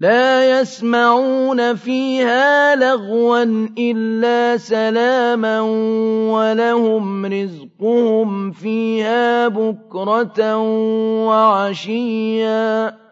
لَّا يَسْمَعُونَ فِيهَا لَغْوًا إِلَّا سَلَامًا ۖ وَلَهُمْ رِزْقُهُمْ فِيهَا بُكْرَةً وَعَشِيًّا.